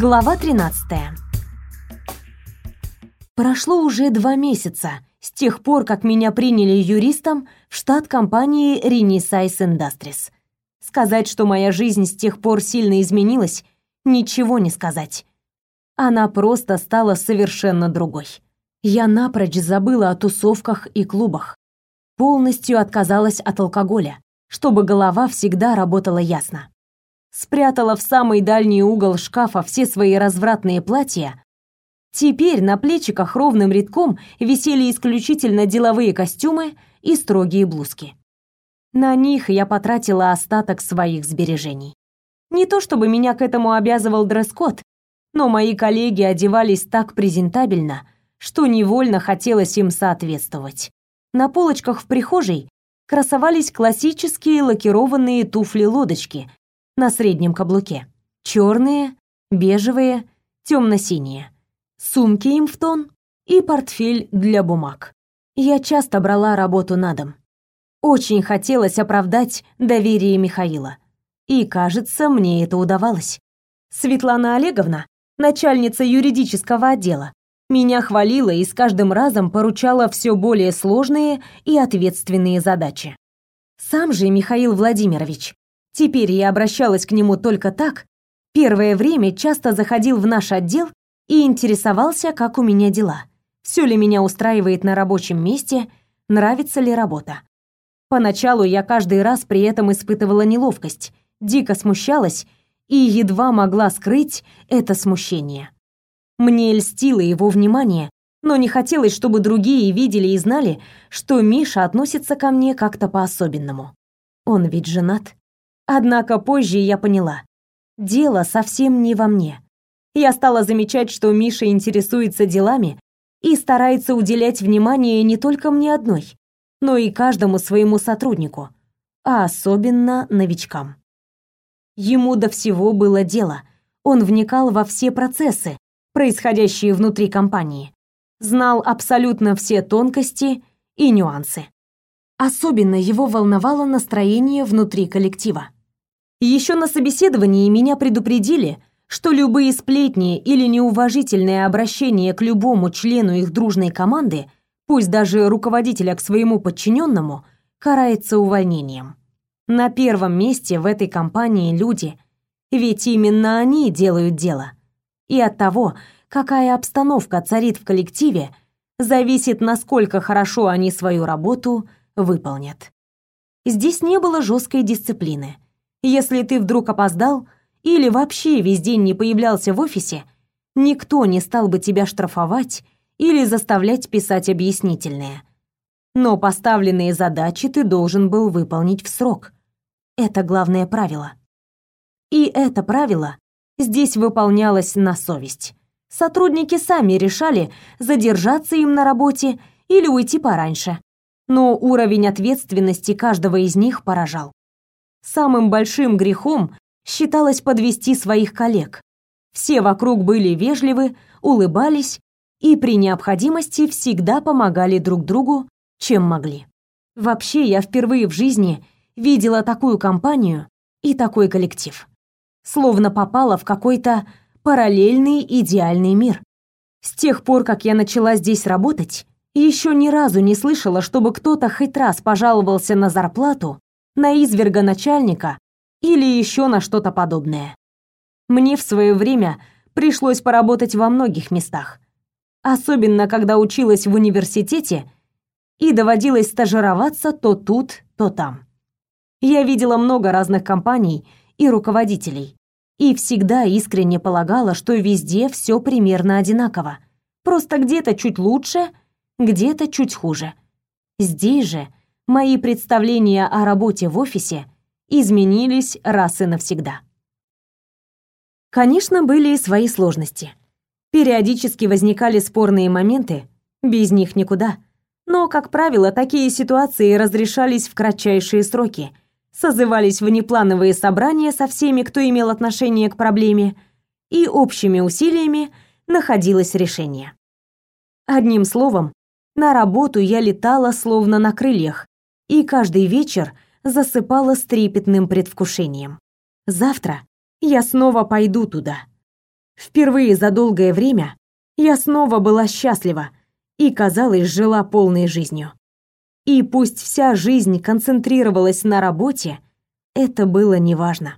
Глава 13. Прошло уже два месяца с тех пор, как меня приняли юристом в штат компании Renaissance Industries. Сказать, что моя жизнь с тех пор сильно изменилась, ничего не сказать. Она просто стала совершенно другой. Я напрочь забыла о тусовках и клубах. Полностью отказалась от алкоголя, чтобы голова всегда работала ясно спрятала в самый дальний угол шкафа все свои развратные платья, теперь на плечиках ровным рядком висели исключительно деловые костюмы и строгие блузки. На них я потратила остаток своих сбережений. Не то чтобы меня к этому обязывал дресс-код, но мои коллеги одевались так презентабельно, что невольно хотелось им соответствовать. На полочках в прихожей красовались классические лакированные туфли-лодочки на среднем каблуке. Черные, бежевые, темно-синие. Сумки им в тон и портфель для бумаг. Я часто брала работу на дом. Очень хотелось оправдать доверие Михаила. И, кажется, мне это удавалось. Светлана Олеговна, начальница юридического отдела, меня хвалила и с каждым разом поручала все более сложные и ответственные задачи. Сам же Михаил Владимирович Теперь я обращалась к нему только так. Первое время часто заходил в наш отдел и интересовался, как у меня дела. Все ли меня устраивает на рабочем месте, нравится ли работа. Поначалу я каждый раз при этом испытывала неловкость, дико смущалась и едва могла скрыть это смущение. Мне льстило его внимание, но не хотелось, чтобы другие видели и знали, что Миша относится ко мне как-то по-особенному. Он ведь женат. Однако позже я поняла. Дело совсем не во мне. Я стала замечать, что Миша интересуется делами и старается уделять внимание не только мне одной, но и каждому своему сотруднику, а особенно новичкам. Ему до всего было дело. Он вникал во все процессы, происходящие внутри компании, знал абсолютно все тонкости и нюансы. Особенно его волновало настроение внутри коллектива. Еще на собеседовании меня предупредили, что любые сплетни или неуважительное обращение к любому члену их дружной команды, пусть даже руководителя к своему подчиненному, карается увольнением. На первом месте в этой компании люди, ведь именно они делают дело. И от того, какая обстановка царит в коллективе, зависит, насколько хорошо они свою работу выполнят. Здесь не было жесткой дисциплины – если ты вдруг опоздал или вообще весь день не появлялся в офисе, никто не стал бы тебя штрафовать или заставлять писать объяснительные. Но поставленные задачи ты должен был выполнить в срок. Это главное правило. И это правило здесь выполнялось на совесть. Сотрудники сами решали, задержаться им на работе или уйти пораньше. Но уровень ответственности каждого из них поражал. Самым большим грехом считалось подвести своих коллег. Все вокруг были вежливы, улыбались и при необходимости всегда помогали друг другу, чем могли. Вообще, я впервые в жизни видела такую компанию и такой коллектив. Словно попала в какой-то параллельный идеальный мир. С тех пор, как я начала здесь работать, еще ни разу не слышала, чтобы кто-то хоть раз пожаловался на зарплату на изверга начальника или еще на что-то подобное. Мне в свое время пришлось поработать во многих местах, особенно когда училась в университете и доводилось стажироваться то тут, то там. Я видела много разных компаний и руководителей, и всегда искренне полагала, что везде все примерно одинаково. Просто где-то чуть лучше, где-то чуть хуже. Здесь же мои представления о работе в офисе изменились раз и навсегда. Конечно, были и свои сложности. Периодически возникали спорные моменты, без них никуда. Но, как правило, такие ситуации разрешались в кратчайшие сроки, созывались внеплановые собрания со всеми, кто имел отношение к проблеме, и общими усилиями находилось решение. Одним словом, на работу я летала словно на крыльях, и каждый вечер засыпала с трепетным предвкушением. Завтра я снова пойду туда. Впервые за долгое время я снова была счастлива и, казалось, жила полной жизнью. И пусть вся жизнь концентрировалась на работе, это было неважно.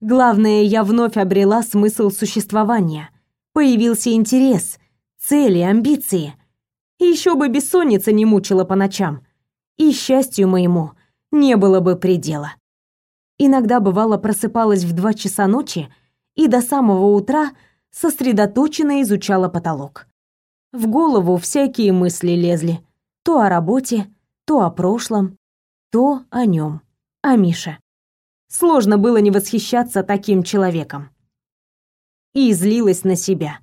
Главное, я вновь обрела смысл существования. Появился интерес, цели, амбиции. И еще бы бессонница не мучила по ночам. И счастью моему не было бы предела. Иногда бывало просыпалась в два часа ночи и до самого утра сосредоточенно изучала потолок. В голову всякие мысли лезли. То о работе, то о прошлом, то о нем, о Мише. Сложно было не восхищаться таким человеком. И злилась на себя,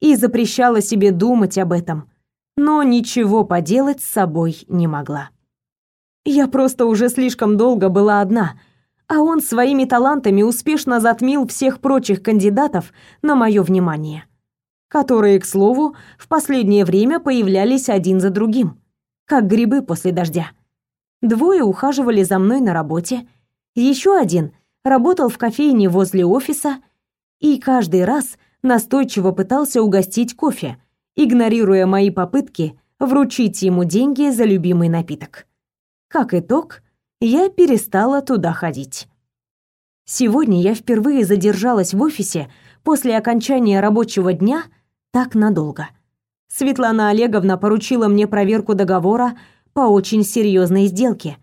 и запрещала себе думать об этом, но ничего поделать с собой не могла. Я просто уже слишком долго была одна, а он своими талантами успешно затмил всех прочих кандидатов на мое внимание, которые, к слову, в последнее время появлялись один за другим, как грибы после дождя. Двое ухаживали за мной на работе, еще один работал в кофейне возле офиса и каждый раз настойчиво пытался угостить кофе, игнорируя мои попытки вручить ему деньги за любимый напиток. Как итог, я перестала туда ходить. Сегодня я впервые задержалась в офисе после окончания рабочего дня так надолго. Светлана Олеговна поручила мне проверку договора по очень серьезной сделке,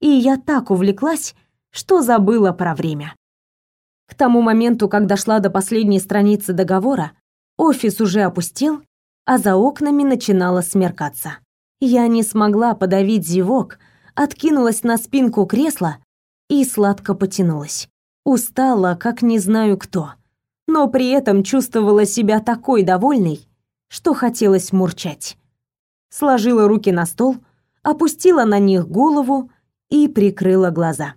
и я так увлеклась, что забыла про время. К тому моменту, когда шла до последней страницы договора, офис уже опустел, а за окнами начинало смеркаться. Я не смогла подавить зевок, откинулась на спинку кресла и сладко потянулась. Устала, как не знаю кто, но при этом чувствовала себя такой довольной, что хотелось мурчать. Сложила руки на стол, опустила на них голову и прикрыла глаза.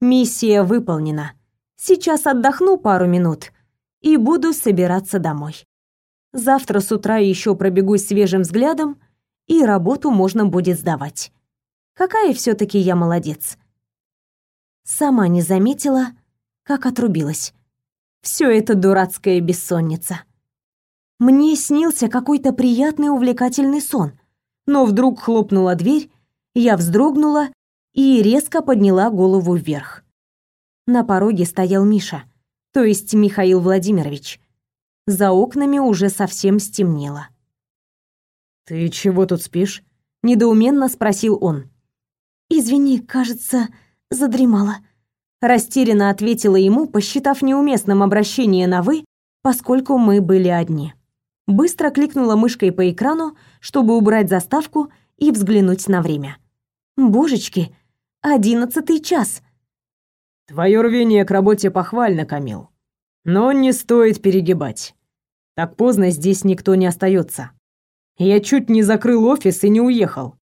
Миссия выполнена. Сейчас отдохну пару минут и буду собираться домой. Завтра с утра еще пробегусь свежим взглядом, и работу можно будет сдавать. Какая все таки я молодец. Сама не заметила, как отрубилась. Все это дурацкая бессонница. Мне снился какой-то приятный увлекательный сон, но вдруг хлопнула дверь, я вздрогнула и резко подняла голову вверх. На пороге стоял Миша, то есть Михаил Владимирович. За окнами уже совсем стемнело. «Ты чего тут спишь?» — недоуменно спросил он. «Извини, кажется, задремала». Растерянно ответила ему, посчитав неуместным обращение на «вы», поскольку мы были одни. Быстро кликнула мышкой по экрану, чтобы убрать заставку и взглянуть на время. «Божечки, Одиннадцатый час. Твое рвение к работе похвально, Камил. Но не стоит перегибать. Так поздно здесь никто не остается. Я чуть не закрыл офис и не уехал.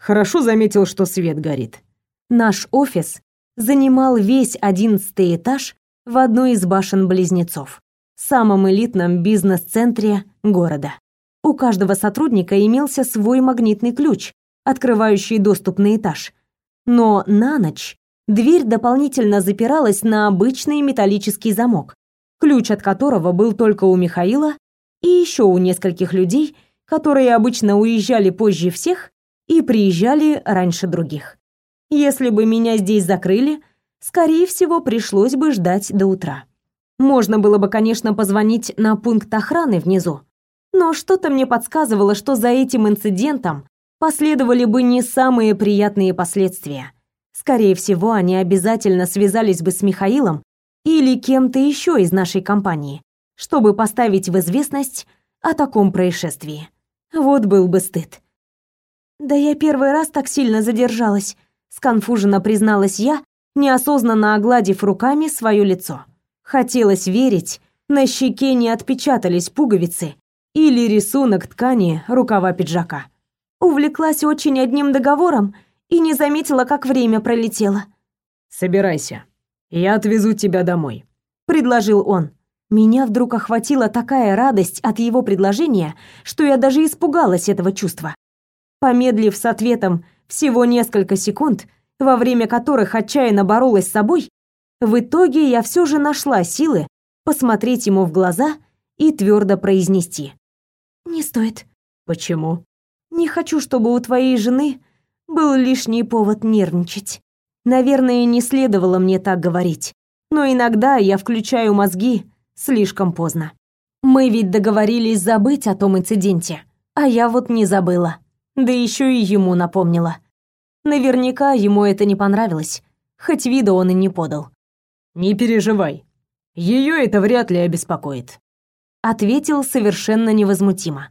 Хорошо заметил, что свет горит. Наш офис занимал весь одиннадцатый этаж в одной из башен-близнецов, самом элитном бизнес-центре города. У каждого сотрудника имелся свой магнитный ключ, открывающий доступ на этаж – но на ночь дверь дополнительно запиралась на обычный металлический замок, ключ от которого был только у Михаила и еще у нескольких людей, которые обычно уезжали позже всех и приезжали раньше других. Если бы меня здесь закрыли, скорее всего, пришлось бы ждать до утра. Можно было бы, конечно, позвонить на пункт охраны внизу, но что-то мне подсказывало, что за этим инцидентом последовали бы не самые приятные последствия. Скорее всего, они обязательно связались бы с Михаилом или кем-то еще из нашей компании, чтобы поставить в известность о таком происшествии. Вот был бы стыд. Да я первый раз так сильно задержалась, сконфуженно призналась я, неосознанно огладив руками свое лицо. Хотелось верить, на щеке не отпечатались пуговицы или рисунок ткани рукава пиджака. Увлеклась очень одним договором и не заметила, как время пролетело. «Собирайся, я отвезу тебя домой», — предложил он. Меня вдруг охватила такая радость от его предложения, что я даже испугалась этого чувства. Помедлив с ответом всего несколько секунд, во время которых отчаянно боролась с собой, в итоге я все же нашла силы посмотреть ему в глаза и твердо произнести. «Не стоит». «Почему?» «Не хочу, чтобы у твоей жены был лишний повод нервничать. Наверное, не следовало мне так говорить, но иногда я включаю мозги слишком поздно. Мы ведь договорились забыть о том инциденте, а я вот не забыла. Да еще и ему напомнила. Наверняка ему это не понравилось, хоть вида он и не подал. «Не переживай, ее это вряд ли обеспокоит», — ответил совершенно невозмутимо.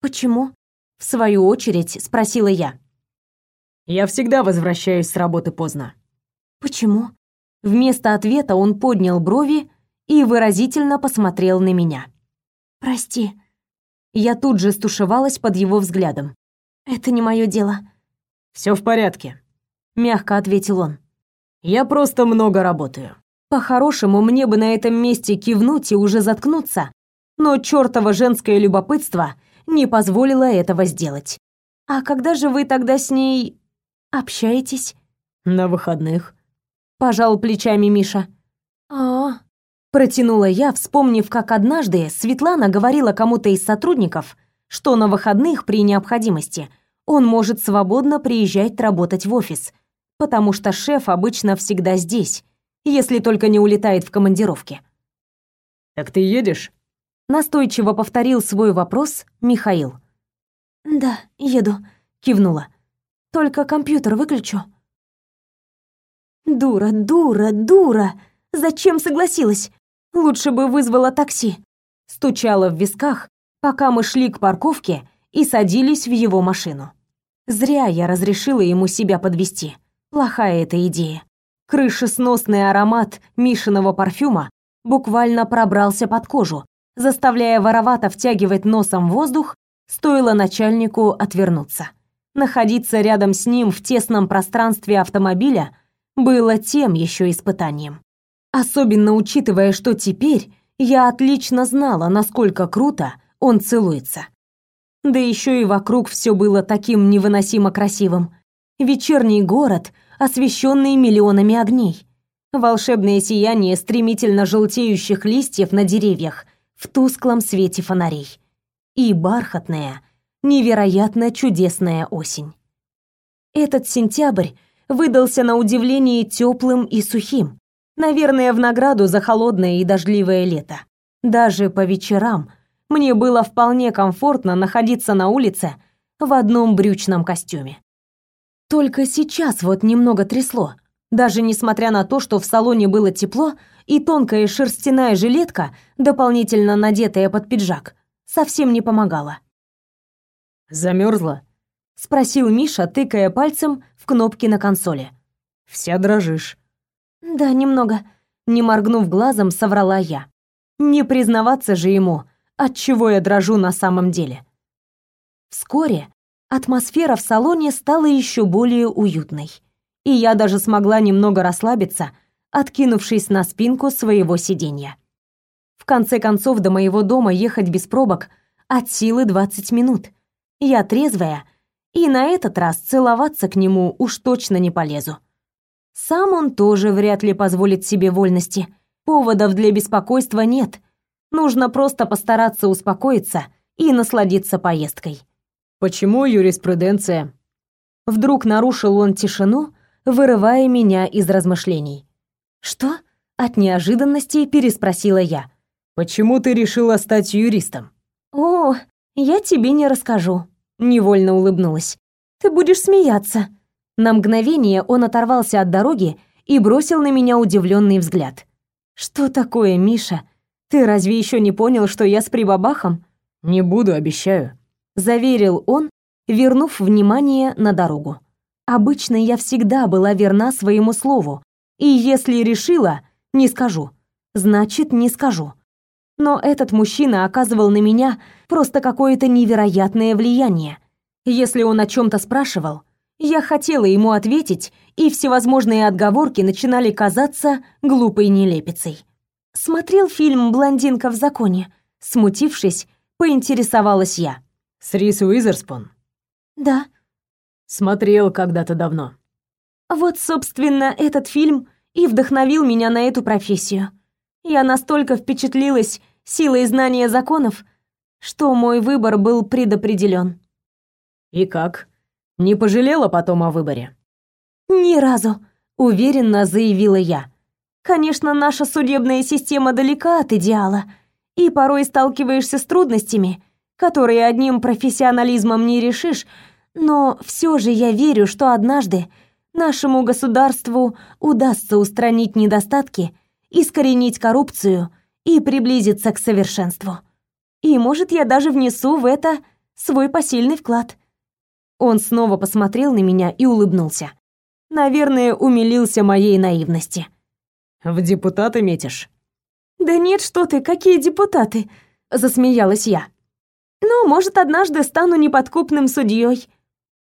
«Почему?» — в свою очередь спросила я. «Я всегда возвращаюсь с работы поздно». «Почему?» Вместо ответа он поднял брови и выразительно посмотрел на меня. «Прости». Я тут же стушевалась под его взглядом. «Это не мое дело». Все в порядке», — мягко ответил он. «Я просто много работаю». По-хорошему, мне бы на этом месте кивнуть и уже заткнуться, но чёртово женское любопытство не позволило этого сделать. «А когда же вы тогда с ней общаетесь?» «На выходных», — пожал плечами Миша. а, -а, протянула я, вспомнив, как однажды Светлана говорила кому-то из сотрудников, что на выходных при необходимости он может свободно приезжать работать в офис, потому что шеф обычно всегда здесь, если только не улетает в командировке. «Так ты едешь?» Настойчиво повторил свой вопрос Михаил. «Да, еду», — кивнула. «Только компьютер выключу». «Дура, дура, дура! Зачем согласилась? Лучше бы вызвала такси». Стучала в висках, пока мы шли к парковке и садились в его машину. Зря я разрешила ему себя подвести. Плохая эта идея. Крышесносный аромат Мишиного парфюма буквально пробрался под кожу, заставляя воровато втягивать носом воздух, стоило начальнику отвернуться. Находиться рядом с ним в тесном пространстве автомобиля было тем еще испытанием. Особенно учитывая, что теперь я отлично знала, насколько круто он целуется. Да еще и вокруг все было таким невыносимо красивым. Вечерний город, освещенный миллионами огней. Волшебное сияние стремительно желтеющих листьев на деревьях в тусклом свете фонарей. И бархатная, невероятно чудесная осень. Этот сентябрь выдался на удивление теплым и сухим. Наверное, в награду за холодное и дождливое лето. Даже по вечерам мне было вполне комфортно находиться на улице в одном брючном костюме. Только сейчас вот немного трясло, даже несмотря на то, что в салоне было тепло, и тонкая шерстяная жилетка, дополнительно надетая под пиджак, совсем не помогала. Замерзла? спросил Миша, тыкая пальцем в кнопки на консоли. Вся дрожишь. Да, немного, не моргнув глазом, соврала я. Не признаваться же ему, от чего я дрожу на самом деле. Вскоре атмосфера в салоне стала еще более уютной, и я даже смогла немного расслабиться, откинувшись на спинку своего сиденья. В конце концов, до моего дома ехать без пробок от силы 20 минут. Я трезвая, и на этот раз целоваться к нему уж точно не полезу. Сам он тоже вряд ли позволит себе вольности. Поводов для беспокойства нет — Нужно просто постараться успокоиться и насладиться поездкой. Почему юриспруденция? Вдруг нарушил он тишину, вырывая меня из размышлений. Что? От неожиданности переспросила я. Почему ты решила стать юристом? О, я тебе не расскажу, невольно улыбнулась. Ты будешь смеяться. На мгновение он оторвался от дороги и бросил на меня удивленный взгляд. Что такое, Миша? Ты разве еще не понял, что я с прибабахом? Не буду, обещаю, заверил он, вернув внимание на дорогу. Обычно я всегда была верна своему слову, и если решила, не скажу. Значит, не скажу. Но этот мужчина оказывал на меня просто какое-то невероятное влияние. Если он о чем то спрашивал, я хотела ему ответить, и всевозможные отговорки начинали казаться глупой нелепицей смотрел фильм «Блондинка в законе», смутившись, поинтересовалась я. С Рис Уизерспун? Да. Смотрел когда-то давно. Вот, собственно, этот фильм и вдохновил меня на эту профессию. Я настолько впечатлилась силой знания законов, что мой выбор был предопределен. «И как? Не пожалела потом о выборе?» «Ни разу», — уверенно заявила я. «Конечно, наша судебная система далека от идеала, и порой сталкиваешься с трудностями, которые одним профессионализмом не решишь, но все же я верю, что однажды нашему государству удастся устранить недостатки, искоренить коррупцию и приблизиться к совершенству. И, может, я даже внесу в это свой посильный вклад. Он снова посмотрел на меня и улыбнулся. Наверное, умилился моей наивности. «В депутаты метишь?» «Да нет, что ты, какие депутаты?» — засмеялась я. «Ну, может, однажды стану неподкупным судьей.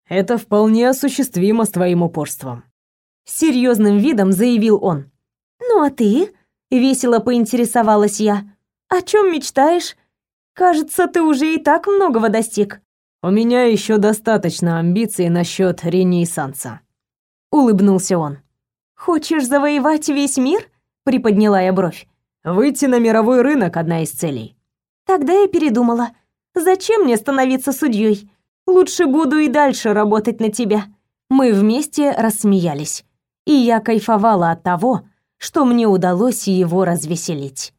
«Это вполне осуществимо с твоим упорством», — серьезным видом заявил он. «Ну, а ты?» — весело поинтересовалась я. «О чем мечтаешь? Кажется, ты уже и так многого достиг». «У меня еще достаточно амбиций насчет ренессанса», — улыбнулся он. «Хочешь завоевать весь мир?» — приподняла я бровь. «Выйти на мировой рынок — одна из целей». Тогда я передумала. Зачем мне становиться судьей? Лучше буду и дальше работать на тебя. Мы вместе рассмеялись, и я кайфовала от того, что мне удалось его развеселить.